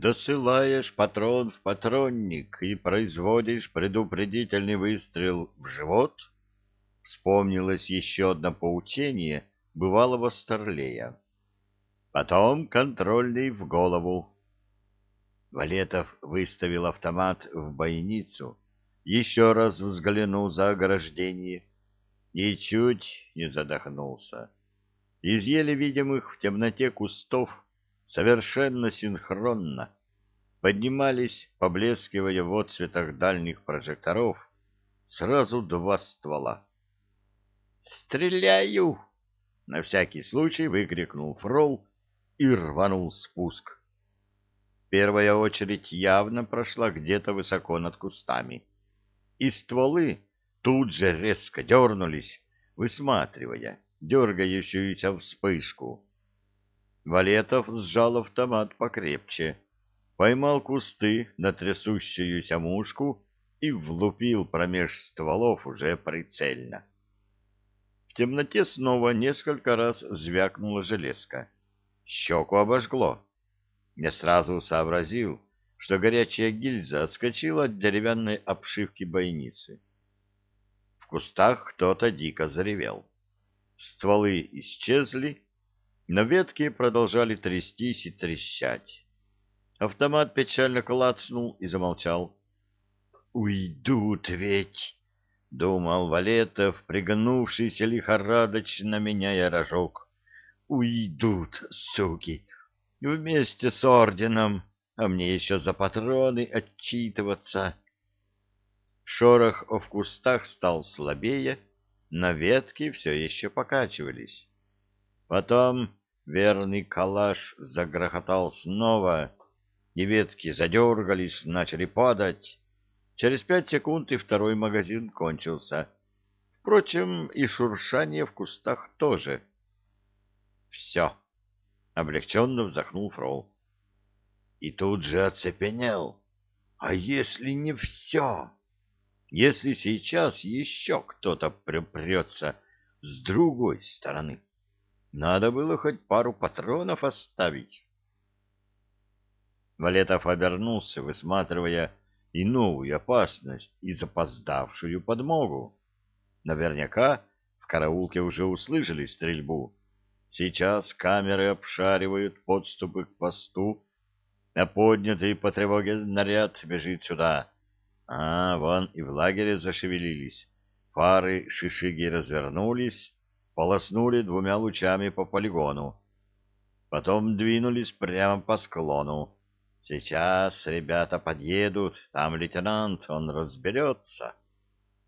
досылаешь патрон в патронник и производишь предупредительный выстрел в живот, вспомнилось еще одно поучение бывалого старлея. Потом контрольный в голову. Валетов выставил автомат в бойницу, еще раз взглянул за ограждение и чуть не задохнулся. Из еле видимых в темноте кустов совершенно синхронно поднимались, поблескивая в отцветах дальних прожекторов, сразу два ствола. «Стреляю!» — на всякий случай выкрикнул Фрол и рванул спуск. Первая очередь явно прошла где-то высоко над кустами, и стволы тут же резко дернулись, высматривая дергающуюся вспышку. Валетов сжал автомат покрепче, поймал кусты на трясущуюся мушку и влупил промеж стволов уже прицельно. В темноте снова несколько раз звякнула железка. Щеку обожгло. Не сразу сообразил, что горячая гильза отскочила от деревянной обшивки бойницы. В кустах кто-то дико заревел. Стволы исчезли, но ветки продолжали трястись и трещать. Автомат печально клацнул и замолчал. «Уйдут ведь!» — думал Валетов, пригнувшись лихорадочно меняя рожок. «Уйдут, суки! Вместе с орденом, а мне еще за патроны отчитываться!» Шорох в кустах стал слабее, но ветки все еще покачивались. Потом Верный калаш загрохотал снова, и ветки задергались, начали падать. Через пять секунд и второй магазин кончился. Впрочем, и шуршание в кустах тоже. «Все!» — облегченно вздохнул Фрол. И тут же оцепенел. «А если не все? Если сейчас еще кто-то припрется с другой стороны?» Надо было хоть пару патронов оставить. Валетов обернулся, высматривая и новую опасность, и запоздавшую подмогу. Наверняка в караулке уже услышали стрельбу. Сейчас камеры обшаривают подступы к посту, а поднятый по тревоге наряд бежит сюда. А, вон и в лагере зашевелились. Фары шишиги развернулись, полоснули двумя лучами по полигону. Потом двинулись прямо по склону. Сейчас ребята подъедут, там лейтенант, он разберется.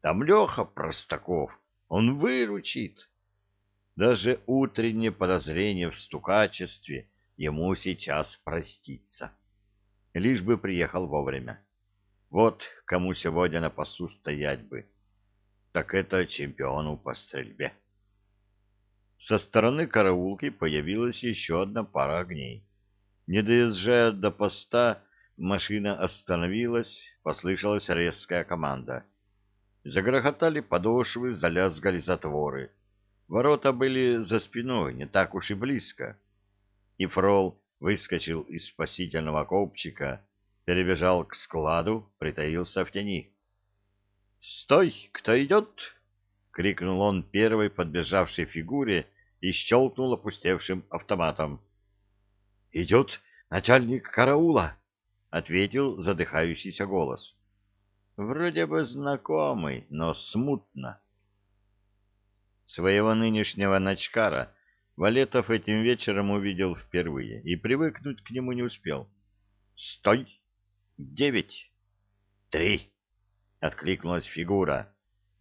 Там Леха Простаков, он выручит. Даже утреннее подозрение в стукачестве ему сейчас простится. Лишь бы приехал вовремя. Вот кому сегодня на посту стоять бы. Так это чемпиону по стрельбе. Со стороны караулки появилась еще одна пара огней. Не доезжая до поста, машина остановилась, послышалась резкая команда. Загрохотали подошвы, залязгали затворы. Ворота были за спиной, не так уж и близко. И Фрол выскочил из спасительного копчика, перебежал к складу, притаился в тени. «Стой! Кто идет?» крикнул он первой подбежавшей фигуре и щелкнул опустевшим автоматом. «Идет начальник караула!» — ответил задыхающийся голос. «Вроде бы знакомый, но смутно». Своего нынешнего ночкара Валетов этим вечером увидел впервые и привыкнуть к нему не успел. «Стой! Девять! Три!» — откликнулась фигура.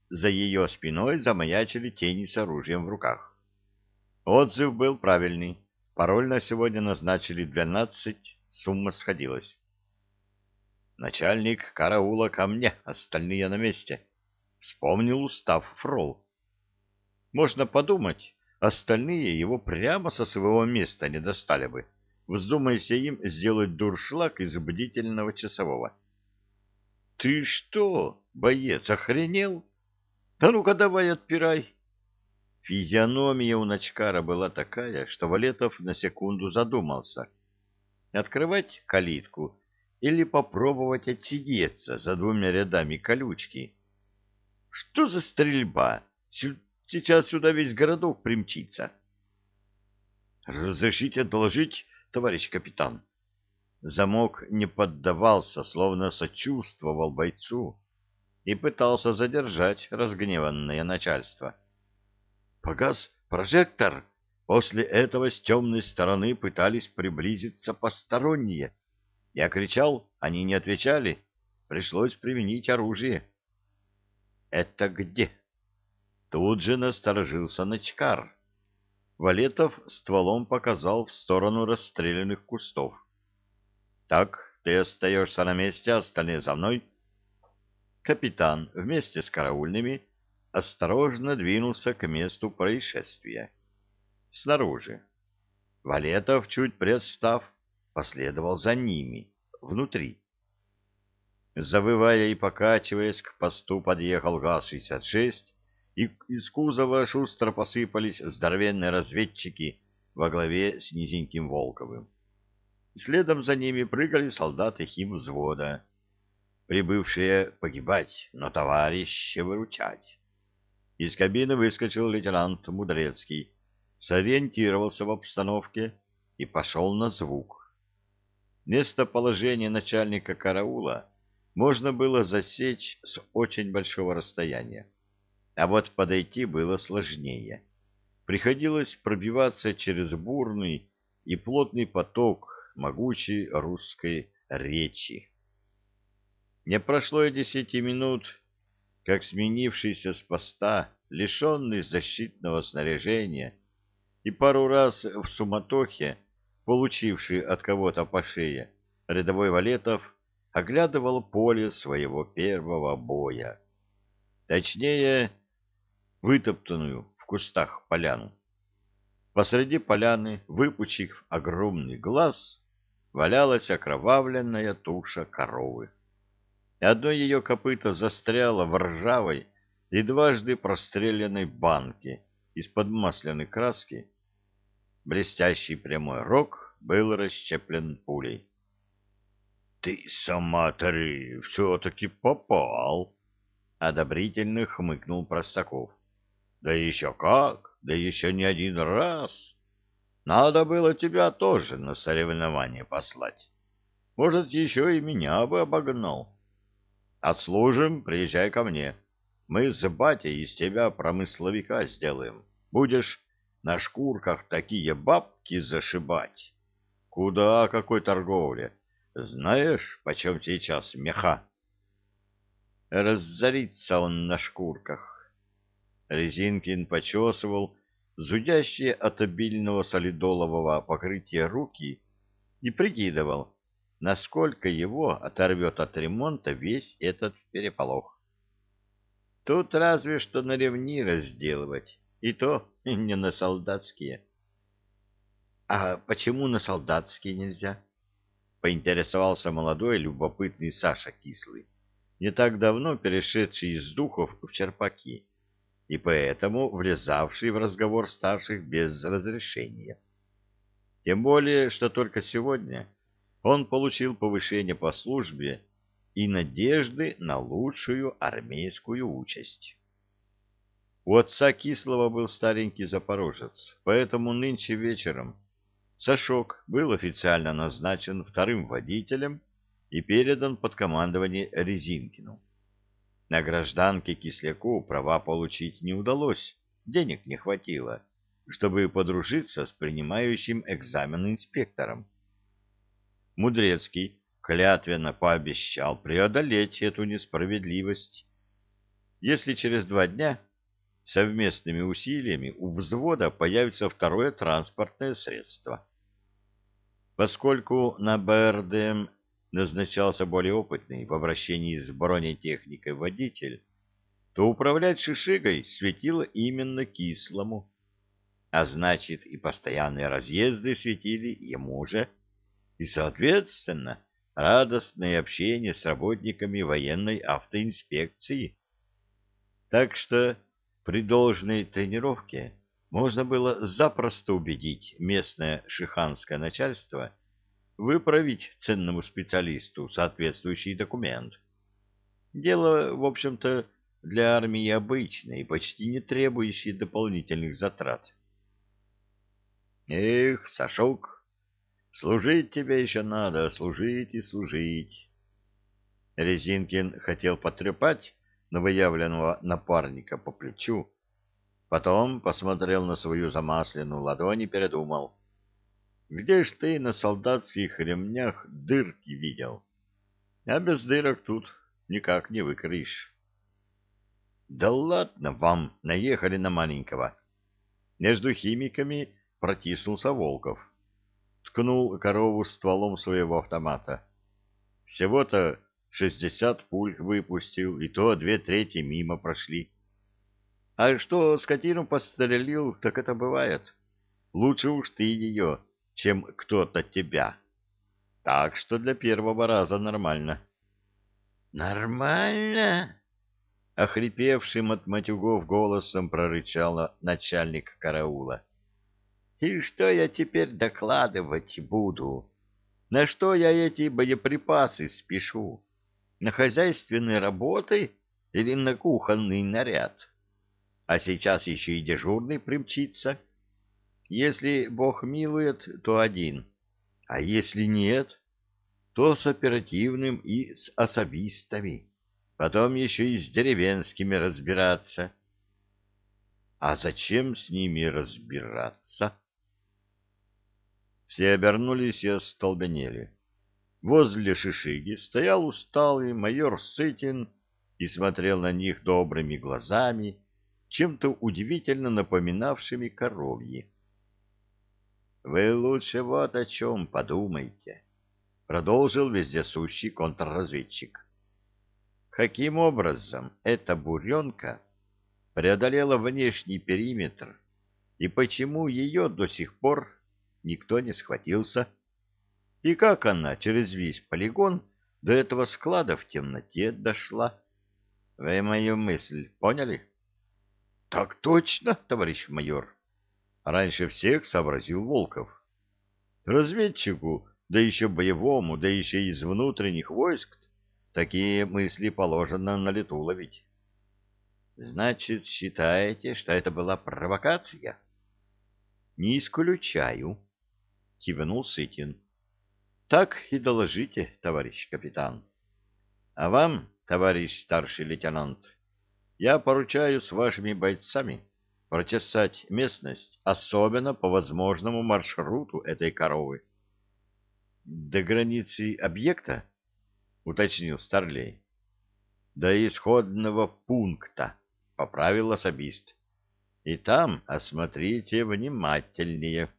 За ее спиной замаячили тени с оружием в руках. Отзыв был правильный. Пароль на сегодня назначили двенадцать, сумма сходилась. «Начальник караула ко мне, остальные на месте», — вспомнил устав Фрол. «Можно подумать, остальные его прямо со своего места не достали бы, вздумайся им сделать дуршлаг из бдительного часового». «Ты что, боец, охренел?» Да ну-ка давай отпирай. Физиономия у Ночкара была такая, что Валетов на секунду задумался. Открывать калитку или попробовать отсидеться за двумя рядами колючки? Что за стрельба? Сейчас сюда весь городок примчится. Разрешите доложить, товарищ капитан. Замок не поддавался, словно сочувствовал бойцу и пытался задержать разгневанное начальство. Погас прожектор. После этого с темной стороны пытались приблизиться посторонние. Я кричал, они не отвечали. Пришлось применить оружие. «Это где?» Тут же насторожился Ночкар. Валетов стволом показал в сторону расстрелянных кустов. «Так, ты остаешься на месте, остальные за мной» капитан вместе с караульными осторожно двинулся к месту происшествия. Снаружи. Валетов, чуть представ, последовал за ними, внутри. Завывая и покачиваясь, к посту подъехал ГАЗ-66, и из кузова шустро посыпались здоровенные разведчики во главе с низеньким Волковым. Следом за ними прыгали солдаты химвзвода, прибывшие погибать, но товарища выручать. Из кабины выскочил лейтенант Мудрецкий, сориентировался в обстановке и пошел на звук. Местоположение начальника караула можно было засечь с очень большого расстояния, а вот подойти было сложнее. Приходилось пробиваться через бурный и плотный поток могучей русской речи. Не прошло и десяти минут, как сменившийся с поста, лишенный защитного снаряжения и пару раз в суматохе, получивший от кого-то по шее, рядовой Валетов оглядывал поле своего первого боя. Точнее, вытоптанную в кустах поляну. Посреди поляны, выпучив огромный глаз, валялась окровавленная туша коровы. Одно ее копыто застряло в ржавой и дважды простреленной банке из-под масляной краски. Блестящий прямой рог был расщеплен пулей. — Ты, Саматори, все-таки попал! — одобрительно хмыкнул Простаков. — Да еще как! Да еще не один раз! Надо было тебя тоже на соревнование послать. Может, еще и меня бы обогнал. — Отслужим, приезжай ко мне. Мы с батей из тебя промысловика сделаем. Будешь на шкурках такие бабки зашибать. Куда какой торговле? Знаешь, почем сейчас меха? Разорится он на шкурках. Резинкин почесывал зудящие от обильного солидолового покрытия руки и прикидывал, насколько его оторвет от ремонта весь этот переполох. Тут разве что на ревни разделывать, и то не на солдатские. — А почему на солдатские нельзя? — поинтересовался молодой любопытный Саша Кислый, не так давно перешедший из духов в черпаки и поэтому влезавший в разговор старших без разрешения. Тем более, что только сегодня он получил повышение по службе и надежды на лучшую армейскую участь. У отца Кислого был старенький запорожец, поэтому нынче вечером Сашок был официально назначен вторым водителем и передан под командование Резинкину. На гражданке Кисляку права получить не удалось, денег не хватило, чтобы подружиться с принимающим экзамен инспектором. Мудрецкий клятвенно пообещал преодолеть эту несправедливость. Если через два дня совместными усилиями у взвода появится второе транспортное средство. Поскольку на БРДМ назначался более опытный в обращении с бронетехникой водитель, то управлять шишигой светило именно кислому, а значит и постоянные разъезды светили ему же и, соответственно, радостное общение с работниками военной автоинспекции. Так что при должной тренировке можно было запросто убедить местное шиханское начальство выправить ценному специалисту соответствующий документ. Дело, в общем-то, для армии обычное и почти не требующее дополнительных затрат. «Эх, Сашок!» Служить тебе еще надо, служить и служить. Резинкин хотел потрепать новоявленного напарника по плечу, потом посмотрел на свою замасленную ладонь и передумал. «Где ж ты на солдатских ремнях дырки видел? А без дырок тут никак не выкрышь». «Да ладно вам, наехали на маленького». Между химиками протиснулся Волков ткнул корову стволом своего автомата. Всего-то шестьдесят пуль выпустил, и то две трети мимо прошли. А что скотину подстрелил, так это бывает. Лучше уж ты ее, чем кто-то тебя. Так что для первого раза нормально. «Нормально?» — охрипевшим от матюгов голосом прорычала начальник караула. И что я теперь докладывать буду? На что я эти боеприпасы спешу? На хозяйственные работы или на кухонный наряд? А сейчас еще и дежурный примчится. Если Бог милует, то один. А если нет, то с оперативным и с особистами. Потом еще и с деревенскими разбираться. А зачем с ними разбираться? Все обернулись и остолбенели. Возле шишиги стоял усталый майор Сытин и смотрел на них добрыми глазами, чем-то удивительно напоминавшими коровьи. «Вы лучше вот о чем подумайте», — продолжил вездесущий контрразведчик. «Каким образом эта буренка преодолела внешний периметр, и почему ее до сих пор никто не схватился. И как она через весь полигон до этого склада в темноте дошла? Вы мою мысль поняли? — Так точно, товарищ майор. Раньше всех сообразил Волков. Разведчику, да еще боевому, да еще из внутренних войск, такие мысли положено на лету ловить. — Значит, считаете, что это была провокация? — Не исключаю. — кивнул Сытин. — Так и доложите, товарищ капитан. А вам, товарищ старший лейтенант, я поручаю с вашими бойцами прочесать местность, особенно по возможному маршруту этой коровы. — До границы объекта? — уточнил Старлей. — До исходного пункта, — поправил особист. — И там осмотрите внимательнее. —